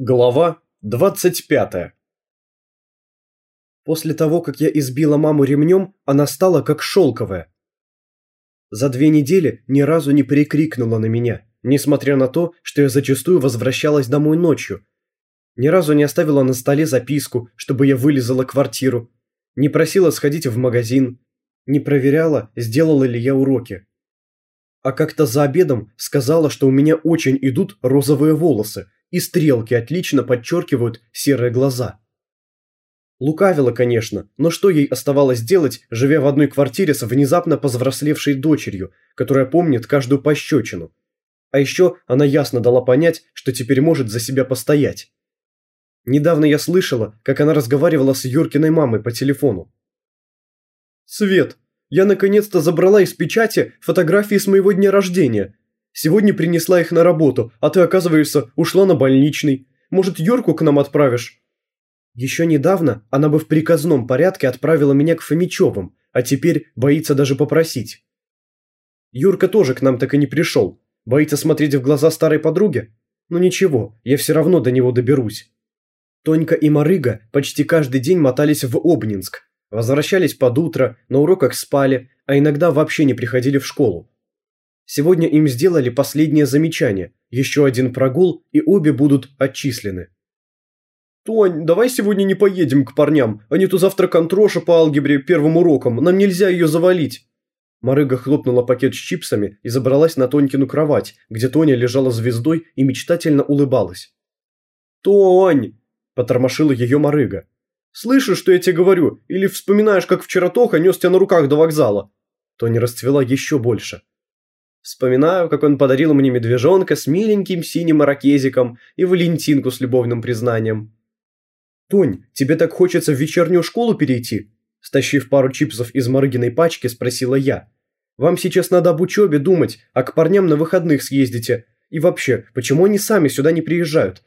Глава 25 После того, как я избила маму ремнем, она стала как шелковая. За две недели ни разу не прикрикнула на меня, несмотря на то, что я зачастую возвращалась домой ночью. Ни разу не оставила на столе записку, чтобы я вылезала квартиру. Не просила сходить в магазин. Не проверяла, сделала ли я уроки. А как-то за обедом сказала, что у меня очень идут розовые волосы – и стрелки отлично подчеркивают серые глаза. Лукавила, конечно, но что ей оставалось делать, живя в одной квартире с внезапно повзрослевшей дочерью, которая помнит каждую пощечину. А еще она ясно дала понять, что теперь может за себя постоять. Недавно я слышала, как она разговаривала с Юркиной мамой по телефону. «Свет, я наконец-то забрала из печати фотографии с моего дня рождения. Сегодня принесла их на работу, а ты, оказывается, ушла на больничный. Может, Юрку к нам отправишь?» Еще недавно она бы в приказном порядке отправила меня к Фомичевым, а теперь боится даже попросить. Юрка тоже к нам так и не пришел. Боится смотреть в глаза старой подруге? Ну ничего, я все равно до него доберусь. Тонька и Марыга почти каждый день мотались в Обнинск. Возвращались под утро, на уроках спали, а иногда вообще не приходили в школу. Сегодня им сделали последнее замечание, еще один прогул, и обе будут отчислены. «Тонь, давай сегодня не поедем к парням, не то завтра контроша по алгебре первым уроком, нам нельзя ее завалить». Марыга хлопнула пакет с чипсами и забралась на Тонькину кровать, где Тоня лежала звездой и мечтательно улыбалась. «Тонь!» – потормошила ее Марыга. «Слышишь, что я тебе говорю? Или вспоминаешь, как вчера Тоха нес тебя на руках до вокзала?» Тоня расцвела еще больше. Вспоминаю, как он подарил мне медвежонка с миленьким синим ирокезиком и валентинку с любовным признанием. «Тонь, тебе так хочется в вечернюю школу перейти?» Стащив пару чипсов из Марыгиной пачки, спросила я. «Вам сейчас надо об учебе думать, а к парням на выходных съездите. И вообще, почему они сами сюда не приезжают?»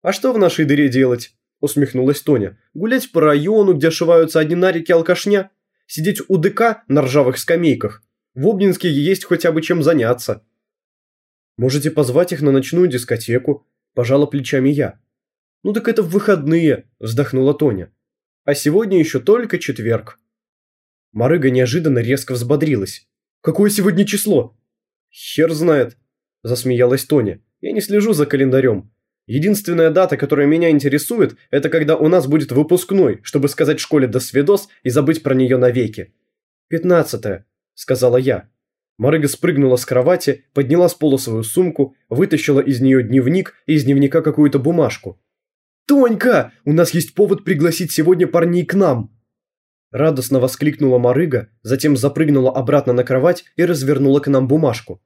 «А что в нашей дыре делать?» усмехнулась Тоня. «Гулять по району, где ошиваются одни нарики алкашня? Сидеть у ДК на ржавых скамейках? В Обнинске есть хотя бы чем заняться. Можете позвать их на ночную дискотеку, пожала плечами я. Ну так это в выходные, вздохнула Тоня. А сегодня еще только четверг. Марыга неожиданно резко взбодрилась. Какое сегодня число? Хер знает, засмеялась Тоня. Я не слежу за календарем. Единственная дата, которая меня интересует, это когда у нас будет выпускной, чтобы сказать школе до свидос и забыть про нее навеки. Пятнадцатое, – сказала я. Марыга спрыгнула с кровати, подняла с пола свою сумку, вытащила из нее дневник и из дневника какую-то бумажку. «Тонька, у нас есть повод пригласить сегодня парней к нам!» Радостно воскликнула Марыга, затем запрыгнула обратно на кровать и развернула к нам бумажку.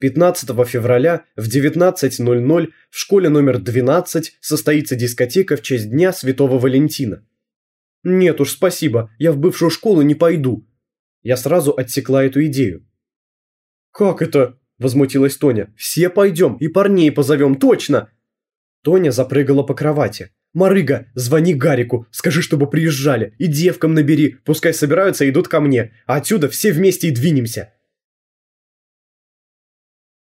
15 февраля в 19.00 в школе номер 12 состоится дискотека в честь Дня Святого Валентина. «Нет уж, спасибо, я в бывшую школу не пойду», я сразу отсекла эту идею. «Как это?» – возмутилась Тоня. «Все пойдем и парней позовем, точно!» Тоня запрыгала по кровати. «Марыга, звони Гарику, скажи, чтобы приезжали, и девкам набери, пускай собираются и идут ко мне, а отсюда все вместе и двинемся!»